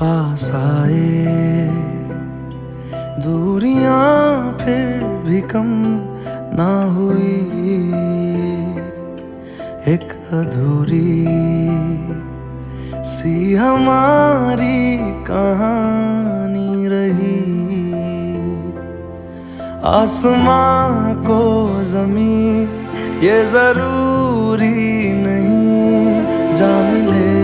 पास आए। दूरियाँ फिर भी कम ना हुई। एक अधूरी सी हमारी कहानी रही। आसमां को ज़मीन ये ज़रूरी नहीं। जा मिले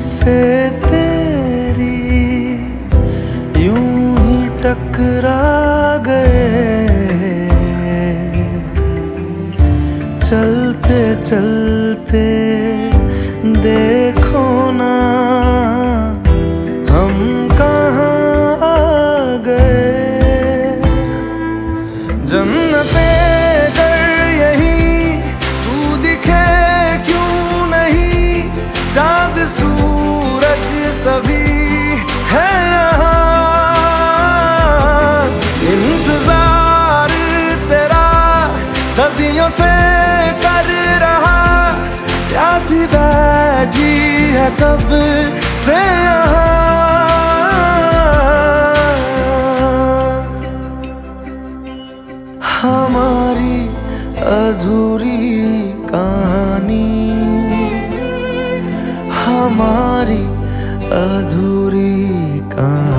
से तेरी यूँ ही टकरा गए। चलते चलते इंतज़ार तेरा सदियों से कर रहा। कब से हमारी अधूरी कहानी। हमारी अधूरी कहानी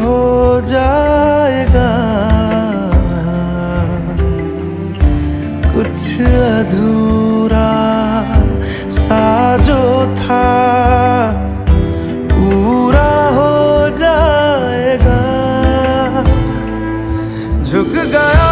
हो जाएगा। कुछ अधूरा सा जो था पूरा हो जाएगा। झुक गया